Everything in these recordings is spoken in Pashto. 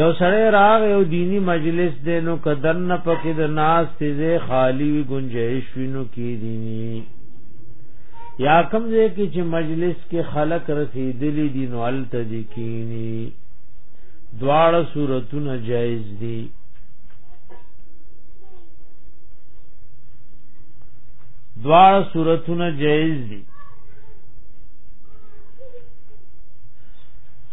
یو سړی راغ یو دینی مجلس دی نو کدن نه پکې د ناس تیزه خالی وی گنجائش وینو کی دینی یا کم دې کې چې مجلس کې خلق رسیدلی دي نو ال تدکینی دواړه صورتونه جایز دي دواړه صورتونه جایز دي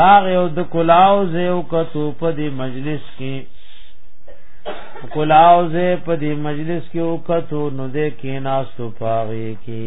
راغ یو د کلاو زیو کتو په دې مجلس کې کلاو زی په دې مجلس کې او کتو نو دې کې ناس تو پاغي کې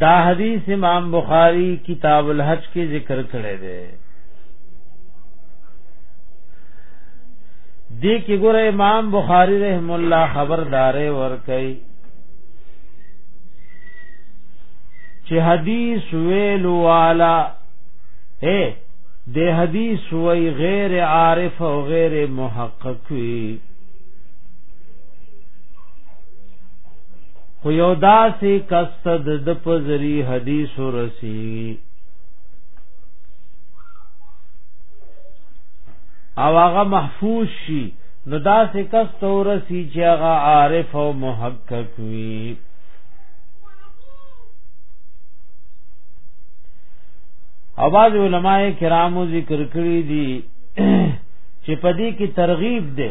دا حدیث امام بخاری کتاب الحج کې ذکر کړی دی دې کې ګوره امام بخاری رحم الله خبردارې ور کوي چې حدیث ویل والا اے د حدیث وی غیر عارف او غیر محقق وی خو یو داسې کس ته د د په ذری حدیث ورسیږي او هغه محفوظ شي نو داسې کس ته ورسی چې هغه عارف او محقق وي او بعض علماء کرامو ذکر کړی دي چې پدې کې ترغیب ده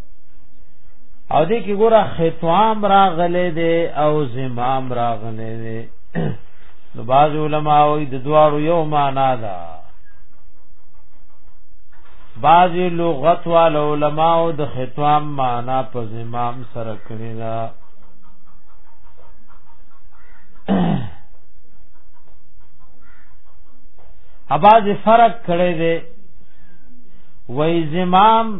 او دې کې ګوره خطوام راغلې دي او زمام راغلې دي نو باز علماء وي د دواړو یو معنا ده باز لغت وال علماء د خطوام معنا په زمام سره کړی ده اباز فرق کړی دی وای زمام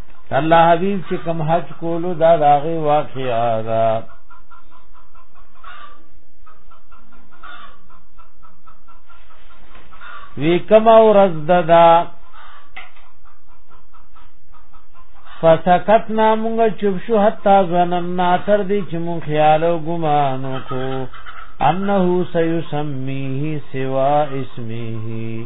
الله حبیب چې کوم حج کولو دا داغه واقعا ده وی کما ورځ ددا فسکتنا مونږ چوب شو حتا ظننا تر دې چې مون خیال او ګمان کو انه سيسميه سوا اسمه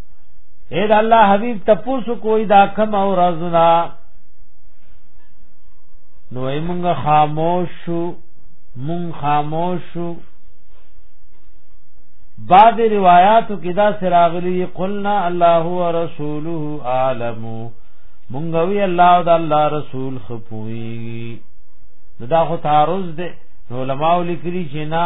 اے دا الله حبیب تپوسو کوئی دا کم او رزنا نو ایمونګ خاموش شو مون خاموش شو بعد روایاتو کې دا سراغلی قلنا الله ورسوله عالم مونږ وی الله او د الله رسول خپوي دا خو تعرض ده علماء لیکلي چې نه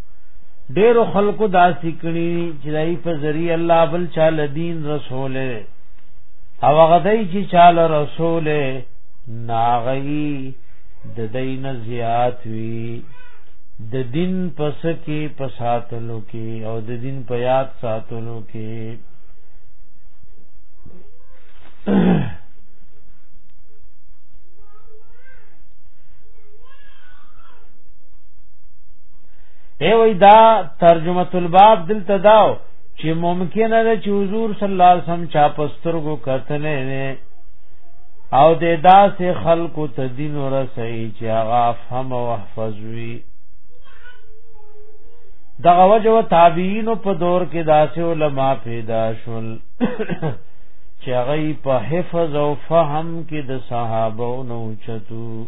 ډیرو خلکو دا سکړي چې دای په ذریعہ الله بل چا لدین رسول او غدای چې چال رسول ناغي د دین زیات وی د دین پس کې پساتلو کې او د دین په یاد ساتلو کې ای وای دا ترجمه الباب دلته داو چې ممکن ده چې حضور صلی الله علیه وسلم چا پسترګو کتنه نه او د داسې خلکو ته دین ورسي چې هغه فهم او حفظوي دغه وجه و تابعین په دور کې داسې علما پیدا شول چې هغه په حفظ او فهم کې د صحابه نو چتو